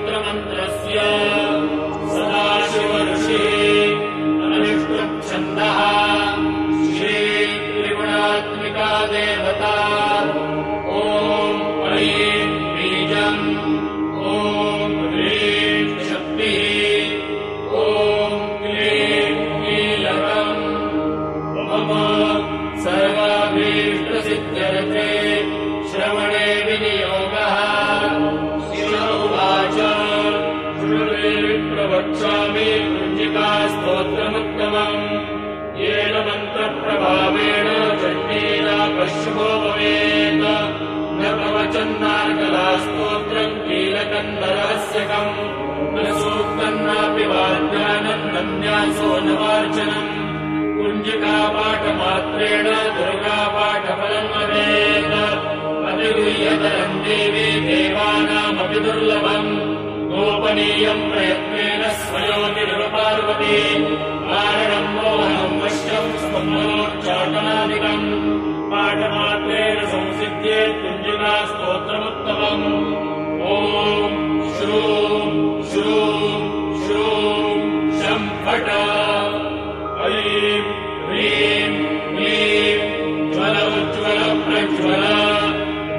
मन्त्रस्य शुभो भवेत् न प्रवचन्नार्कला स्तोत्रम् कीलकन्दरहस्यकम्। न सूक्तम् नापि वाद्यानम् नन्यासो न वार्चनम् कुञ्जिकापाठमात्रेण दुर्गापाठफलम् भवेत् अतिगुह्यतरम् देवी देवानामपि दुर्लभम्। गोपनीयम् प्रयत्नेन स्वयोतिर्पार्वती कारणम् मोहनम् वश्यम् स्पन्दनोच्चाटनादिकम् पाठमात्रेण संसिद्ध्ये कुञ्जिका स्तोत्रमुत्तमम् ॐ श्रूम् श्रूम् श्रूम् शम् फट ऐम् ह्रीम् क्लीम् ज्वल उज्ज्वल प्रज्वल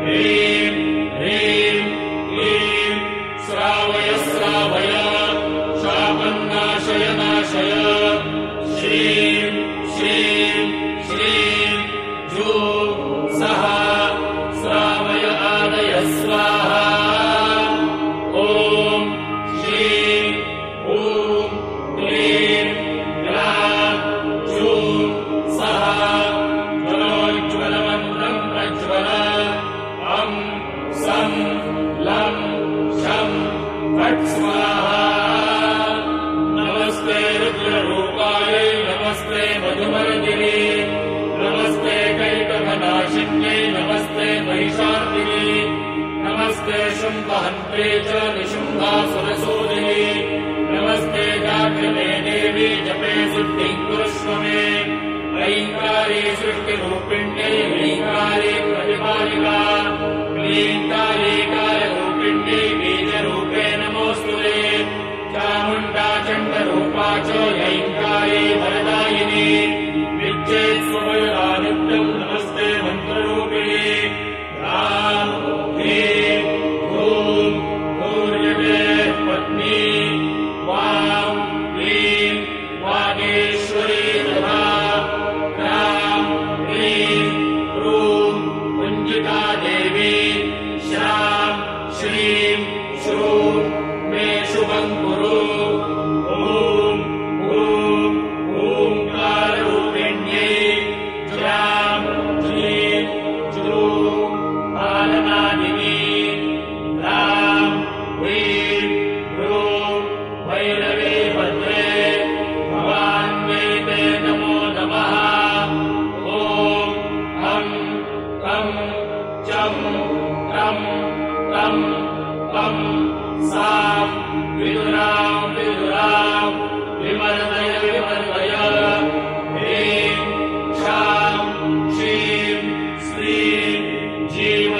ह्रीम् ह्रीम् क्लीम् श्रावय श्रावय। शापन्नाशय नाशय श्रीम् स्वाहा नमस्ते रुद्ररूपायै नमस्ते मधुमरगिरे नमस्ते कैकभनाशिन्यै नमस्ते महिषार्दिने नमस्ते शुम्भहन्त्रे च निशुम्भासुरसूदिने। नमस्ते जाग्रते देवी जपे सिद्धिम् कुरुष्व मे ऐङ्कारे सृष्टिरूपिण्यै ह्रीङ्कारे प्रतिपालिका। क्लीङ्कारे विदुराम विदुरा विमलय विमलय ह्रीं शां श्रीं श्रीं जीव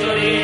चुरी